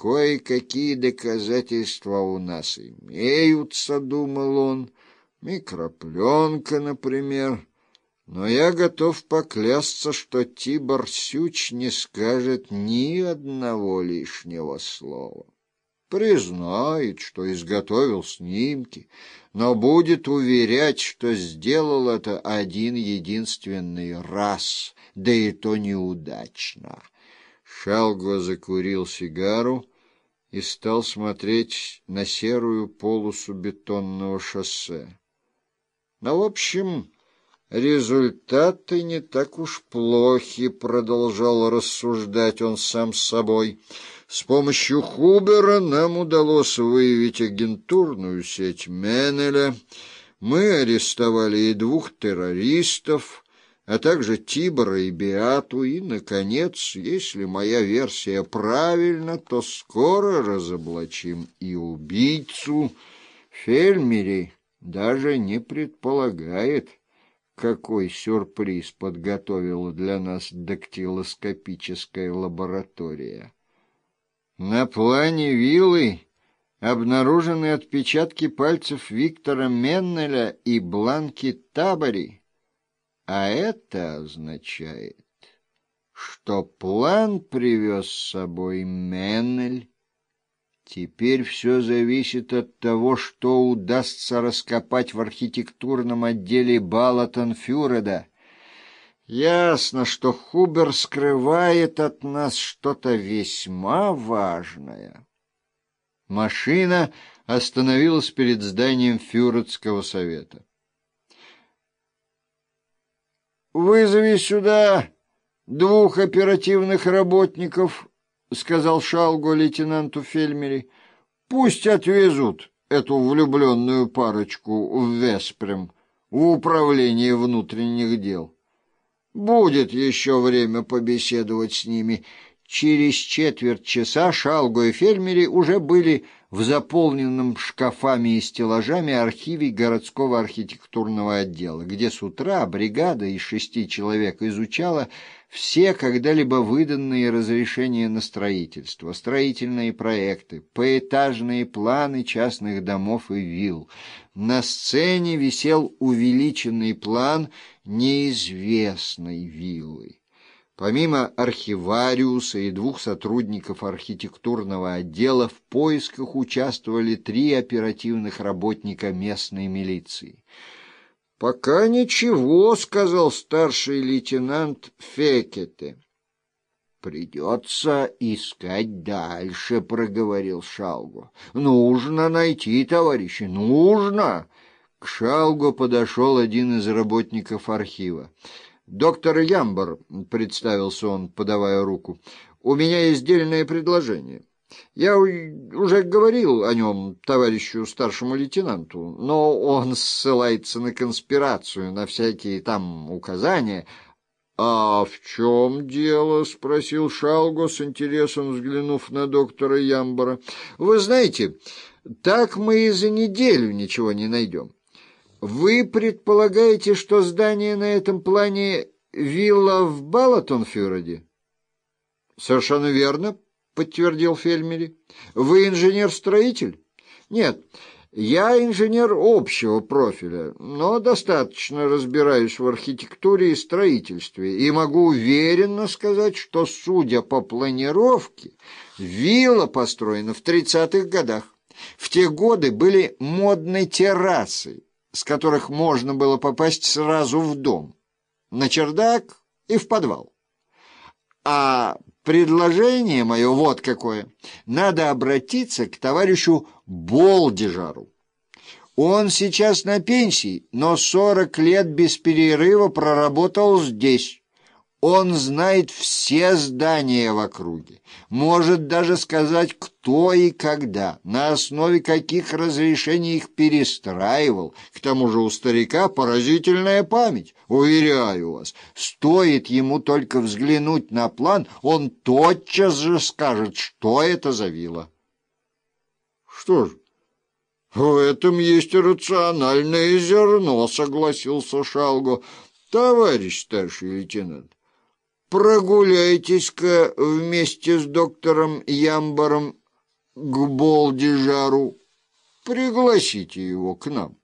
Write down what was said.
Кое-какие доказательства у нас имеются, думал он. Микропленка, например. Но я готов поклясться, что Тибор Сюч не скажет ни одного лишнего слова. Признает, что изготовил снимки, но будет уверять, что сделал это один единственный раз, да и то неудачно. Шалго закурил сигару и стал смотреть на серую полосу бетонного шоссе. Ну, в общем, результаты не так уж плохи, продолжал рассуждать он сам с собой. С помощью Хубера нам удалось выявить агентурную сеть Меннеля. Мы арестовали и двух террористов, а также Тибора и Беату, и, наконец, если моя версия правильна, то скоро разоблачим и убийцу. Фельмери даже не предполагает, какой сюрприз подготовила для нас дактилоскопическая лаборатория. На плане виллы обнаружены отпечатки пальцев Виктора Меннеля и Бланки Табори, а это означает, что план привез с собой Меннель. Теперь все зависит от того, что удастся раскопать в архитектурном отделе Балатон-Фюреда. Ясно, что Хубер скрывает от нас что-то весьма важное. Машина остановилась перед зданием Фюредского совета. «Вызови сюда двух оперативных работников», — сказал Шалго лейтенанту Фельмери. «Пусть отвезут эту влюбленную парочку в Веспрем, в управление внутренних дел. Будет еще время побеседовать с ними». Через четверть часа Шалго и Фельмери уже были в заполненном шкафами и стеллажами архиве городского архитектурного отдела, где с утра бригада из шести человек изучала все когда-либо выданные разрешения на строительство, строительные проекты, поэтажные планы частных домов и вилл. На сцене висел увеличенный план неизвестной виллы. Помимо архивариуса и двух сотрудников архитектурного отдела в поисках участвовали три оперативных работника местной милиции. «Пока ничего», — сказал старший лейтенант Фекете. «Придется искать дальше», — проговорил Шалгу. «Нужно найти, товарищи, нужно!» К Шалгу подошел один из работников архива. «Доктор Ямбар», — представился он, подавая руку, — «у меня есть дельное предложение. Я уже говорил о нем товарищу старшему лейтенанту, но он ссылается на конспирацию, на всякие там указания». «А в чем дело?» — спросил Шалго с интересом, взглянув на доктора Ямбара. «Вы знаете, так мы и за неделю ничего не найдем». Вы предполагаете, что здание на этом плане вилла в Балатонфюреде? Совершенно верно, подтвердил Фельмери. Вы инженер-строитель? Нет, я инженер общего профиля, но достаточно разбираюсь в архитектуре и строительстве и могу уверенно сказать, что, судя по планировке, вилла построена в 30-х годах. В те годы были модной террасой с которых можно было попасть сразу в дом, на чердак и в подвал. А предложение мое вот какое. Надо обратиться к товарищу Болдижару. Он сейчас на пенсии, но сорок лет без перерыва проработал здесь. Он знает все здания в округе, может даже сказать, кто и когда, на основе каких разрешений их перестраивал. К тому же у старика поразительная память, уверяю вас. Стоит ему только взглянуть на план, он тотчас же скажет, что это за вилла. Что ж, в этом есть рациональное зерно, согласился Шалго. Товарищ старший лейтенант, прогуляйтесь-ка вместе с доктором Ямбаром к Болдижару. Пригласите его к нам.